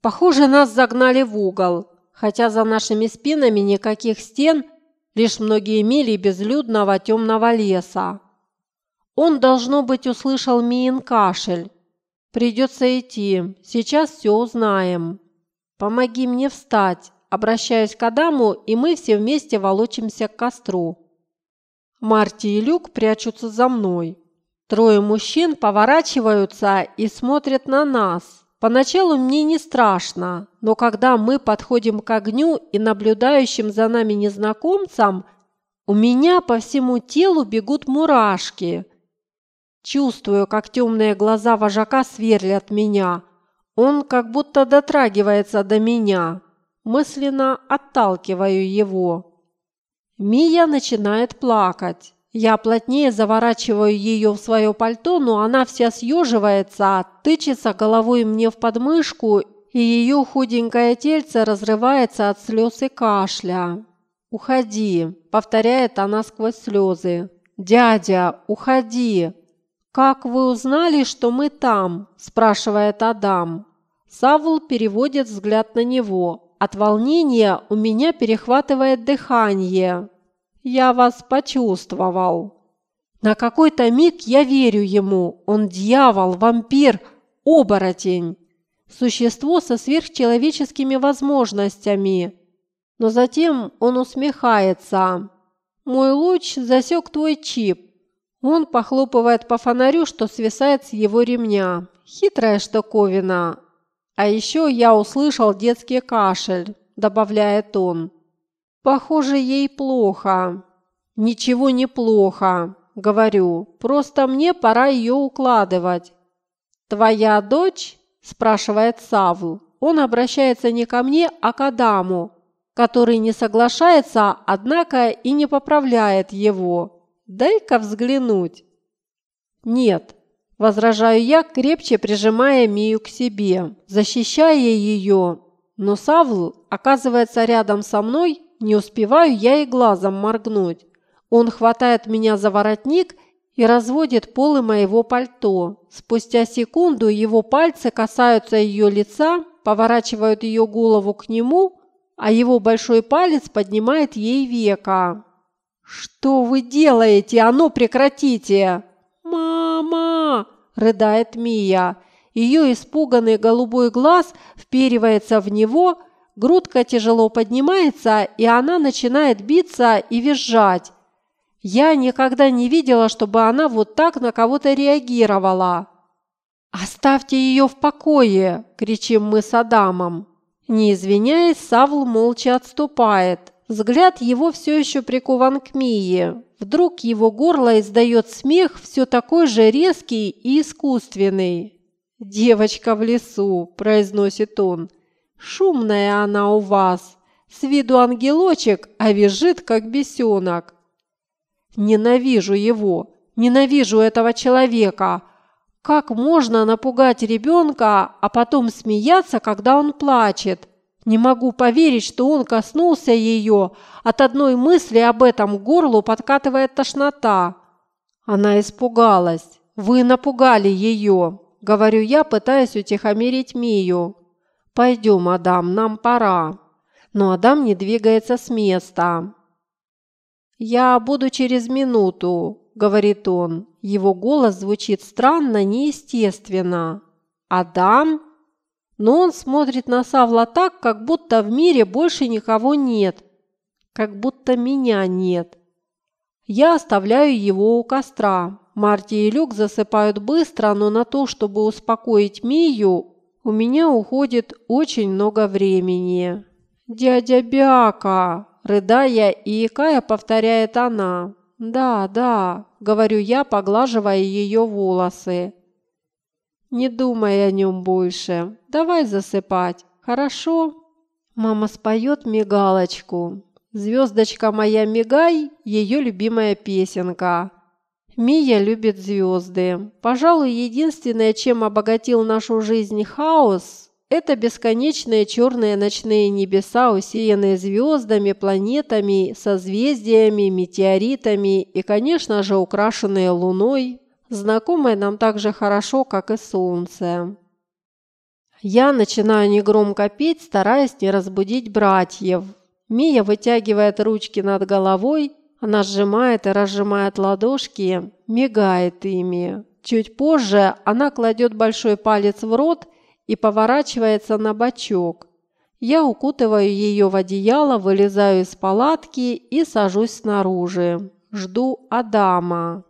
Похоже, нас загнали в угол, хотя за нашими спинами никаких стен, лишь многие мили безлюдного темного леса. Он, должно быть, услышал Миин кашель. Придется идти, сейчас все узнаем. Помоги мне встать, обращаюсь к Адаму, и мы все вместе волочимся к костру. Марти и Люк прячутся за мной. Трое мужчин поворачиваются и смотрят на нас. Поначалу мне не страшно, но когда мы подходим к огню и наблюдающим за нами незнакомцам, у меня по всему телу бегут мурашки. Чувствую, как темные глаза вожака сверлят меня. Он как будто дотрагивается до меня. Мысленно отталкиваю его. Мия начинает плакать. Я плотнее заворачиваю ее в свое пальто, но она вся съеживается, тычется головой мне в подмышку, и ее худенькое тельце разрывается от слез и кашля. «Уходи», – повторяет она сквозь слезы. «Дядя, уходи!» «Как вы узнали, что мы там?» – спрашивает Адам. Савл переводит взгляд на него. От волнения у меня перехватывает дыхание. Я вас почувствовал. На какой-то миг я верю ему. Он дьявол, вампир, оборотень. Существо со сверхчеловеческими возможностями. Но затем он усмехается. Мой луч засек твой чип. Он похлопывает по фонарю, что свисает с его ремня. Хитрая штуковина. А еще я услышал детский кашель, добавляет он. Похоже, ей плохо. Ничего не плохо, говорю. Просто мне пора ее укладывать. Твоя дочь? спрашивает Савл. Он обращается не ко мне, а к Адаму, который не соглашается, однако и не поправляет его. Дай-ка взглянуть. Нет, возражаю я, крепче прижимая Мию к себе, защищая ее. Но Савл оказывается рядом со мной не успеваю я и глазом моргнуть. Он хватает меня за воротник и разводит полы моего пальто. Спустя секунду его пальцы касаются ее лица, поворачивают ее голову к нему, а его большой палец поднимает ей века. «Что вы делаете? А ну прекратите!» «Мама!» – рыдает Мия. Ее испуганный голубой глаз вперивается в него – Грудка тяжело поднимается, и она начинает биться и визжать. Я никогда не видела, чтобы она вот так на кого-то реагировала. «Оставьте ее в покое!» – кричим мы с Адамом. Не извиняясь, Савл молча отступает. Взгляд его все еще прикован к Мии. Вдруг его горло издает смех все такой же резкий и искусственный. «Девочка в лесу», – произносит он. Шумная она у вас, с виду ангелочек, а визжит, как бесенок. Ненавижу его, ненавижу этого человека. Как можно напугать ребенка, а потом смеяться, когда он плачет? Не могу поверить, что он коснулся ее. От одной мысли об этом горлу подкатывает тошнота. Она испугалась. Вы напугали ее, говорю я, пытаясь утихомирить Мию. «Пойдем, Адам, нам пора». Но Адам не двигается с места. «Я буду через минуту», – говорит он. Его голос звучит странно, неестественно. «Адам?» Но он смотрит на Савла так, как будто в мире больше никого нет. Как будто меня нет. Я оставляю его у костра. Марти и Люк засыпают быстро, но на то, чтобы успокоить Мию, у меня уходит очень много времени. Дядя Бяка, рыдая и икая, повторяет она. Да, да, говорю я, поглаживая ее волосы. Не думай о нем больше. Давай засыпать, хорошо? Мама споет мигалочку. Звездочка моя мигай, ее любимая песенка. Мия любит звезды. Пожалуй, единственное, чем обогатил нашу жизнь хаос, это бесконечные черные ночные небеса, усеянные звездами, планетами, созвездиями, метеоритами и, конечно же, украшенные луной, знакомой нам так же хорошо, как и солнце. Я начинаю негромко петь, стараясь не разбудить братьев. Мия вытягивает ручки над головой, она сжимает и разжимает ладошки, мигает ими. Чуть позже она кладет большой палец в рот и поворачивается на бочок. Я укутываю ее в одеяло, вылезаю из палатки и сажусь снаружи. Жду Адама.